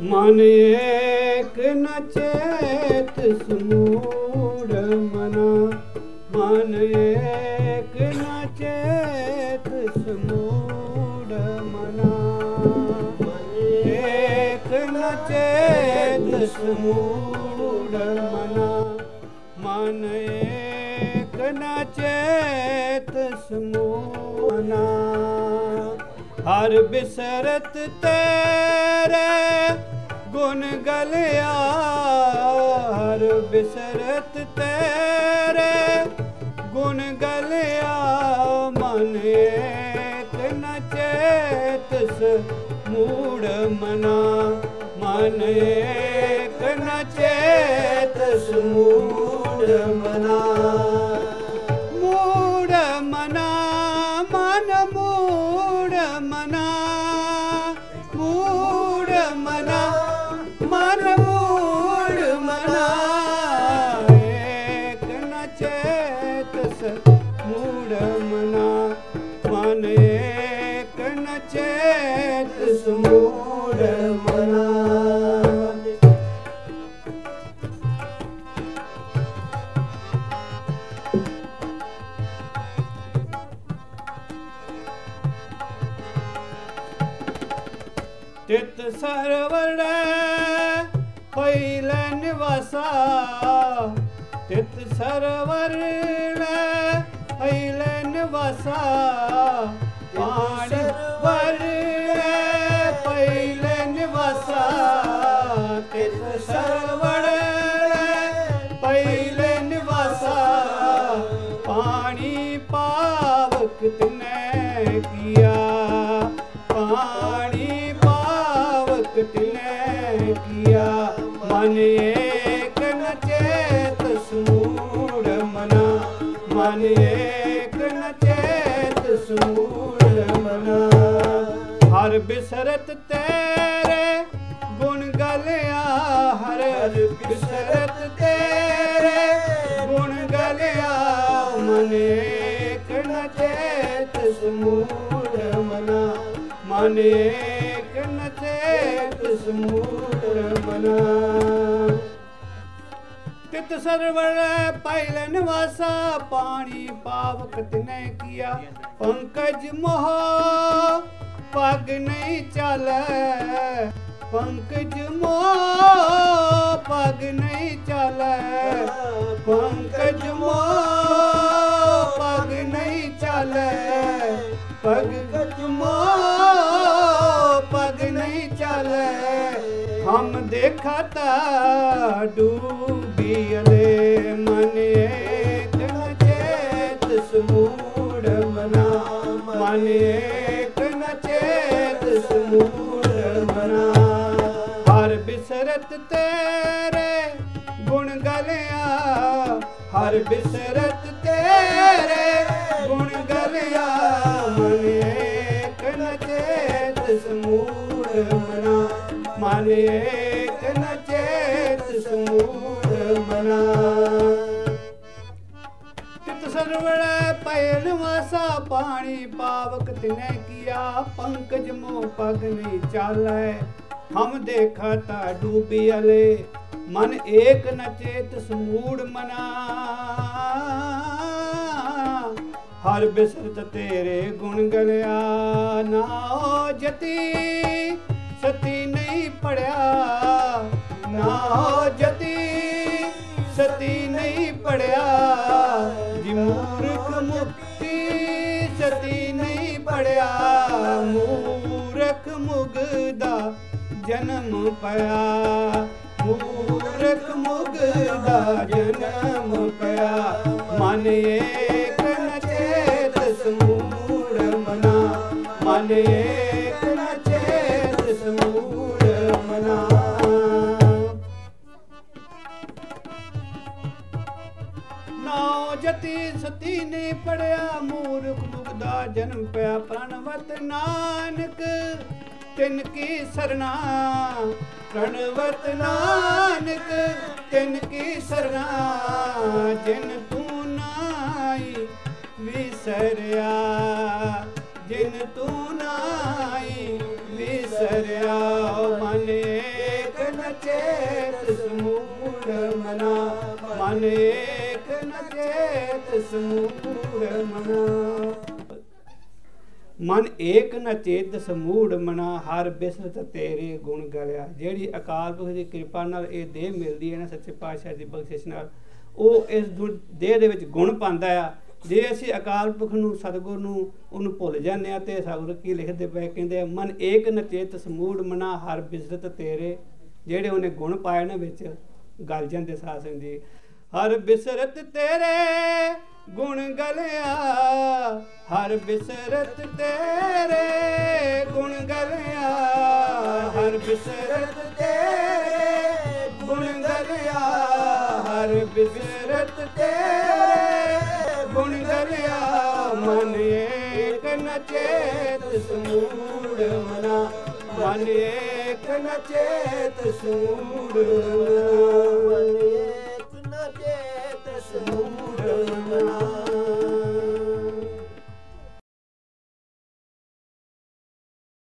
मन नचयत मना। मन नचयत् स्मूर्ना नचयत स्मूरमना मन। एक नचेत सुमूढ़ मना। मन एक नचेत ए नचना ਹਰ ਬਿਸਰਤ ਤੇਰੇ ਗੁਣ ਗਲਿਆ, ਹਰ ਬਿਸਰਤ ਤੇਰੇ ਗੁਣ ਗਲਿਆ, ਮਨ ਏਕ ਨ ਚੇਤਸ, ਮੂੜ ਮਨਾ, ਮਨ ਏਕ ਨ ਚੇਤਸ, ਮੂੜ ਮਨਾ। ਮਨਾ ਮਨ ਮੂੜ ਮਨਾ ਏਕ ਚੇਤਸ ਮੂੜ ਮਨਾ। ਮਨ ਏਕ ਨ ਚੇਤਸ ਮੂੜ ਤਿਤ ਸਰਵੜ ਪਇਲ ਨਿਵਾਸਾ ਤਿਤ ਸਰਵੜ ਪਇਲ ਨਿਵਾਸਾ ਪਾਣੀ ਵਰ ਪਇਲ ਨਿਵਾਸਾ ਤਿਤ ਸਰਵੜ ਮਨ ਏਕ ਨ ਚੇਤ ਸਮੂੜ ਮਨਾ। ਮਨ ਏਕ ਨ ਚੇਤ ਸਮੂੜ ਮਨਾ। ਹਰ ਬਿਸਰਤ ਤੇਰੇ ਗੁਣ ਗਲਿਆ, ਹਰ ਬਿਸਰਤ ਤੇਰੇ ਗੁਣ ਗਲਿਆ। ਮਨ ਏਕ ਨ ਸਮੂੜ ਮਨਾ। ਮਨ ਏਕ ਨ ਸਮੂੜ ਮਨਾ। ਤਿਤ ਸਰਵਰ ਪਾਇਲ ਨਿਵਾਸਾ, ਪਾਣੀ ਪਾਵਕ ਤਿਨੈ ਕੀਆ। ਪੰਕਜ ਮੋਹ, ਪਗ ਨਹੀਂ ਚਾਲੈ। ਪੰਕਜ ਮੋਹ, ਪਗ ਨਹੀਂ ਚਾਲੈ। ਪੰਕਜ ਮੋਹ, ਪਗ ਨਹੀਂ ਚਾਲੈ। ਪਗ ਕਜ ਮੋਹ, ਪਗ ਨਹੀਂ ਚਾਲੈ। ਹਮ ਦੇਖਾ ਤਾ ਡੂਬੀਲੇ ਮਨ ਏਕ ਨ ਚੇਤ ਸਮੂੜ ਮਨਾ ਮਨ ਏਕ ਨ ਚੇਤ ਸਮੂੜ ਮਨਾ ਹਰ ਬਿਸਰਤ ਤੇਰੇ ਗੁਣ ਗਲਿਆ। ਹਰ ਬਿਸਰਤ ਤੇਰੇ ਗੁਣ ਗਲਿਆ। ਮਨ ਏਕ ਨ ਚੇਤ ਸਮੂੜ ਮਨਾ ਮਨ ਏਕ ਤਿਤ ਸਰਵੜ ਪੈਨ ਵਾਸਾ ਪਾਣੀ ਪਾਵਕ ਤਿਨੇ ਕੀਆ, ਪੰਕਜ ਮੋ ਪਗ ਨਹੀਂ ਚਾਲੈ। ਹਮ ਦੇਖਾ ਤਾ ਡੂਬੀ ਅਲੇ, ਮਨ ਏਕ ਨ ਚੇਤ ਸਮੂੜ ਮਨਾ। ਹਰ ਬਿਸਰਤ ਤੇਰੇ ਗੁਣ ਗਲਿਆ, ਨਾ ਜਤੀ, ਸਤੀ ਨਹੀਂ ਪੜਿਆ। ਨਾ ਜਤੀ, ਸਤੀ ਨਹੀਂ ਪੜਿਆ। ਜੀ ਮੂਰਖ ਮੁਕਤੀ ਸਤੀ ਨਹੀਂ ਪੜਿਆ, ਮੂਰਖ ਮੁਗਦਾ ਜਨਮ ਪਿਆ। ਮੂਰਖ ਮੁਗਦਾ ਜਨਮ ਪਿਆ। ਮਨ ਏਕ ਪੜਿਆ ਮੂਰਖ ਮੁਗਦਾ ਜਨਮ ਪਿਆ ਪ੍ਰਣਵਤ ਨਾਨਕ, ਤਿਨ ਕੀ ਸਰਨਾ? ਪ੍ਰਣਵਤ ਨਾਨਕ, ਤਿਨ ਕੀ ਸਰਨਾ? ਜਿਨ ਤੂੰ ਨਾਈ ਵਿਸਰਿਆ, ਜਿਨ ਤੂੰ ਨਾਈ ਵਿਸਰਿਆ, ਮਨ ਚੇਤ ਸਮੂੜ ਮਨਾ, ਮਨ ਸਮੂੜ ਮਨਾ। ਮਨ ਏਕ ਨ ਚੇਤ ਸਮੂੜ ਮਨਾ, ਹਰ ਬਿਸਰਤ ਤੇਰੇ ਗੁਣ ਗਲਿਆ। ਜਿਹੜੀ ਅਕਾਲ ਪੁਰਖ ਦੀ ਕਿਰਪਾ ਨਾਲ ਇਹ ਦੇਹ ਮਿਲਦੀ ਹੈ ਨਾ ਸੱਚੇ ਪਾਤਸ਼ਾਹ ਦੀ ਬਖਸ਼ਿਸ਼ ਨਾਲ, ਉਹ ਇਸ ਦੇਹ ਦੇ ਵਿੱਚ ਗੁਣ ਪਾਉਂਦਾ ਆ। ਜੇ ਅਸੀਂ ਅਕਾਲ ਪੁਰਖ ਨੂੰ, ਸਤਿਗੁਰ ਨੂੰ, ਉਹਨੂੰ ਭੁੱਲ ਜਾਂਦੇ ਆ ਤੇ ਸਤਿਗੁਰ ਕੀ ਲਿਖਦੇ ਪਏ ਕਹਿੰਦੇ ਆ, ਮਨ ਏਕ ਨ ਚੇਤ ਸਮੂੜ ਮਨਾ, ਹਰ ਬਿਸਰਤ ਤੇਰੇ। ਜਿਹੜੇ ਉਹਨੇ ਗੁਣ ਪਾਏ ਨਾ ਵਿੱਚ, ਗਲ ਜਾਂਦੇ ਸਾਧ ਸੰਗਤ ਜੀ। ਹਰ ਬਿਸਰਤ ਤੇਰੇ ਗੁਣ ਗਲਿਆ, ਹਰ ਬਿਸਰਤ ਤੇਰੇ ਗੁਣ ਗਲਿਆ, ਹਰ ਬਿਸਰਤ ਤੇਰੇ ਗੁਣ ਗਲਿਆ, ਹਰ ਬਿਸਰਤ ਤੇਰੇ ਗੁਣ ਗਲਿਆ। ਮਨ ਏਕ ਨਚੇਤ ਚੇਤ ਸਮੂੜ ਮਨਾ, ਮਨ ਏਕ ਨਚੇਤ ਚੇਤ ਸਮੂੜ ਮਨਾ।